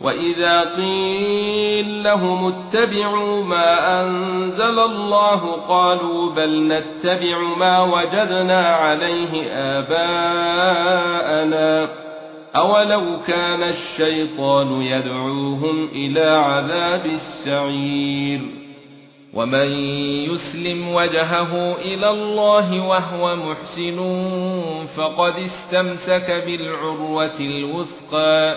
وَإِذَا قِيلَ لَهُمُ اتَّبِعُوا مَا أَنزَلَ اللَّهُ قَالُوا بَلْ نَتَّبِعُ مَا وَجَدْنَا عَلَيْهِ آبَاءَنَا أَوَلَوْ كَانَ الشَّيْطَانُ يَدْعُوهُمْ إِلَى عَذَابِ السَّعِيرِ وَمَن يُسْلِمْ وَجْهَهُ إِلَى اللَّهِ وَهُوَ مُحْسِنٌ فَقَدِ اسْتَمْسَكَ بِالْعُرْوَةِ الْوُثْقَى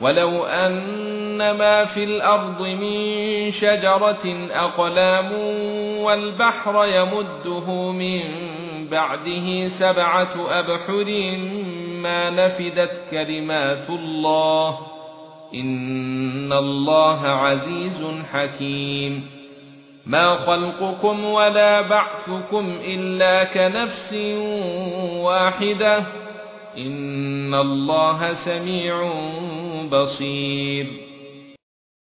ولو أن ما في الأرض من شجرة أقلام والبحر يمده من بعده سبعة أبحر ما نفدت كلمات الله إن الله عزيز حكيم ما خلقكم ولا بعثكم إلا كنفس واحدة إن الله سميع بصير